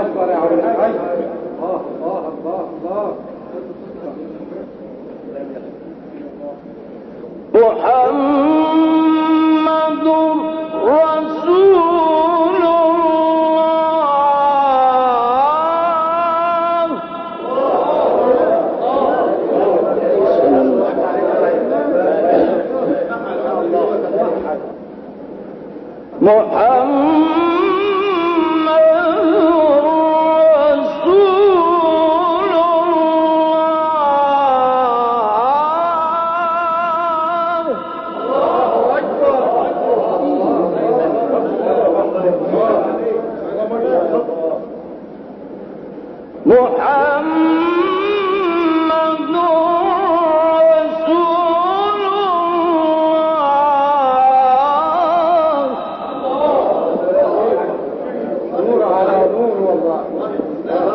أكبر يا عم الحاج الله الله الله الله. محمد رسول محمد Amen.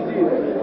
记得。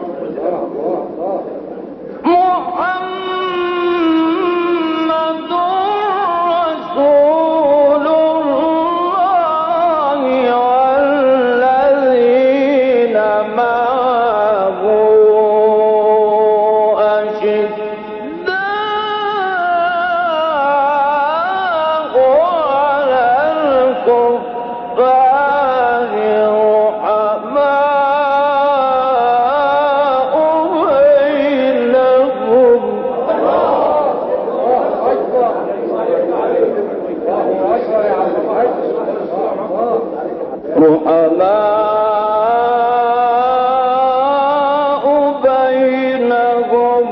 رحماء بينهم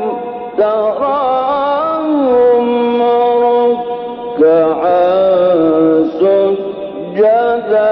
تراهم ركعا سجدا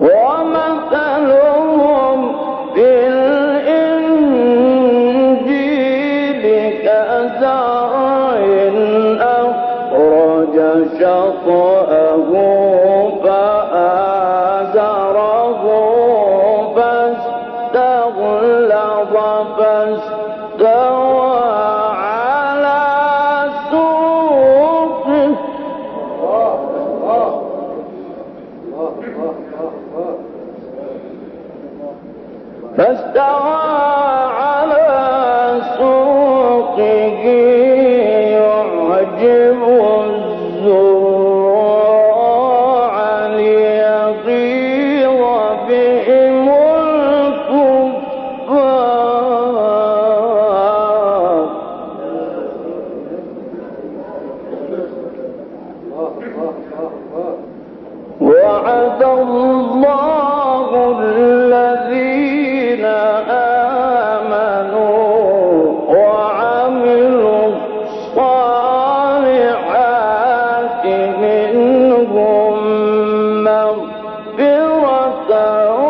ومثل گے مغفرة